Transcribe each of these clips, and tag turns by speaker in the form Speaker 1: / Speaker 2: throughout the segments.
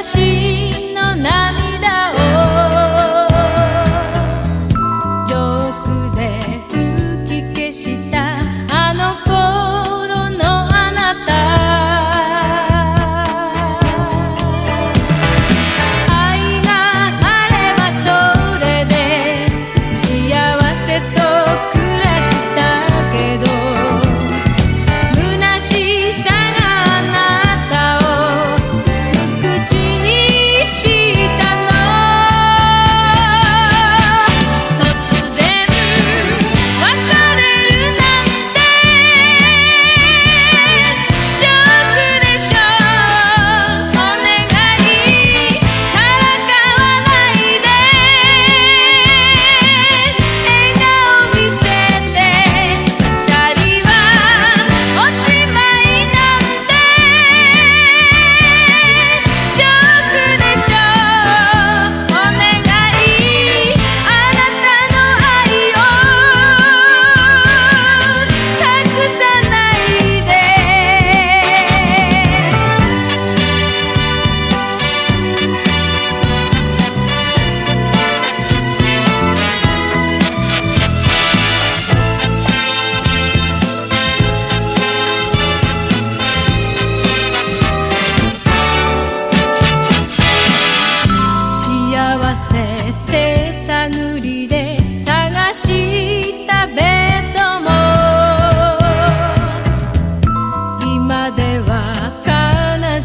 Speaker 1: 私の涙を。ジで吹き消して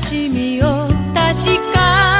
Speaker 1: しみを確か